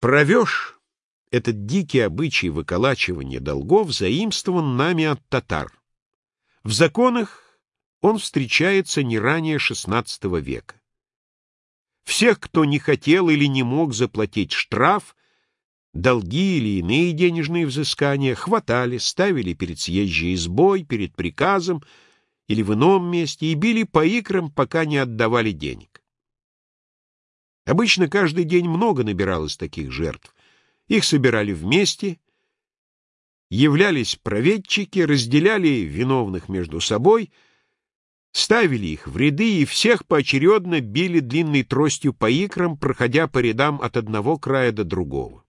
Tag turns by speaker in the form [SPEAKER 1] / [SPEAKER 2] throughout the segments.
[SPEAKER 1] Провеж — этот дикий обычай выколачивания долгов заимствован нами от татар. В законах он встречается не ранее XVI века. Всех, кто не хотел или не мог заплатить штраф, долги или иные денежные взыскания, хватали, ставили перед съезжей избой, перед приказом или в ином месте и били по икрам, пока не отдавали денег. Обычно каждый день много набиралось таких жертв. Их собирали вместе, являлись проведчики, разделяли виновных между собой, ставили их в ряды и всех поочередно били длинной тростью по икрам, проходя по рядам от одного края до другого.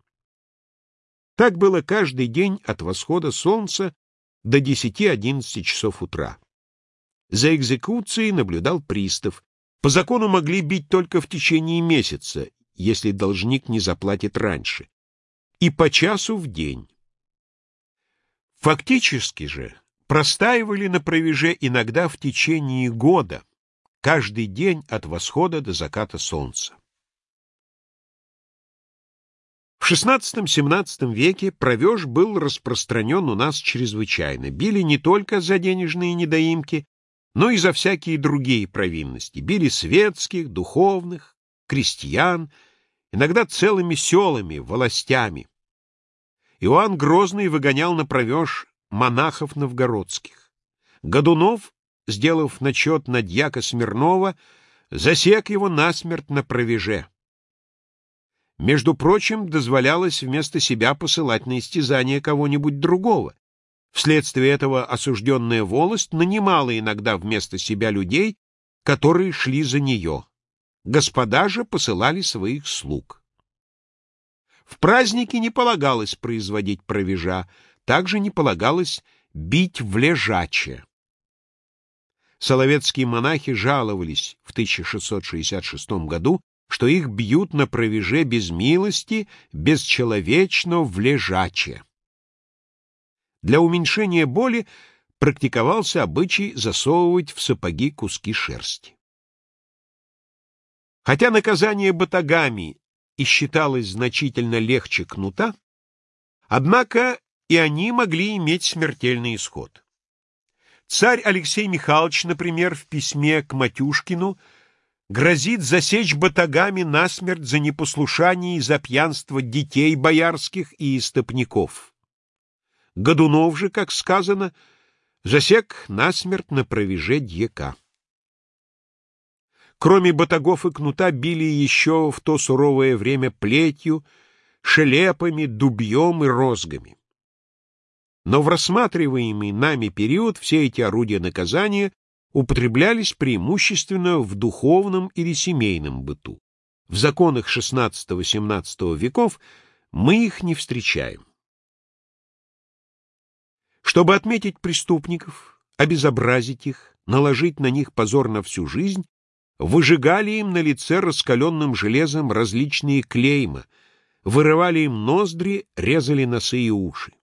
[SPEAKER 1] Так было каждый день от восхода солнца до 10-11 часов утра. За экзекуцией наблюдал пристав, по закону могли бить только в течение месяца, если должник не заплатит раньше, и по часу в день. Фактически же простаивали на провеже иногда в течение года, каждый день от восхода до заката солнца. В XVI-XVII веке провеж был распространен у нас чрезвычайно. Били не только за денежные недоимки, но и за всякие другие провинности. Били светских, духовных, крестьян, иногда целыми селами, властями. Иоанн Грозный выгонял на провеж монахов новгородских. Годунов, сделав начет на дьяка Смирнова, засек его насмерть на провеже. Между прочим, дозволялось вместо себя посылать на истязание кого-нибудь другого, Вследствие этого осужденная волость нанимала иногда вместо себя людей, которые шли за нее. Господа же посылали своих слуг. В праздники не полагалось производить провежа, также не полагалось бить в лежаче. Соловецкие монахи жаловались в 1666 году, что их бьют на провеже без милости, бесчеловечно в лежаче. Для уменьшения боли практиковался обычай засовывать в сапоги куски шерсти. Хотя наказание батагами и считалось значительно легче кнута, однако и они могли иметь смертельный исход. Царь Алексей Михайлович, например, в письме к Матюшкину грозит засечь батагами насмерть за непослушание и за пьянство детей боярских и истопников. Годунов же, как сказано, засек насмерть на провеже дьяка. Кроме батагов и кнута били еще в то суровое время плетью, шелепами, дубьем и розгами. Но в рассматриваемый нами период все эти орудия наказания употреблялись преимущественно в духовном или семейном быту. В законах XVI-XVII веков мы их не встречаем. Чтобы отметить преступников, обезобразить их, наложить на них позор на всю жизнь, выжигали им на лице раскаленным железом различные клейма, вырывали им ноздри, резали носы и уши.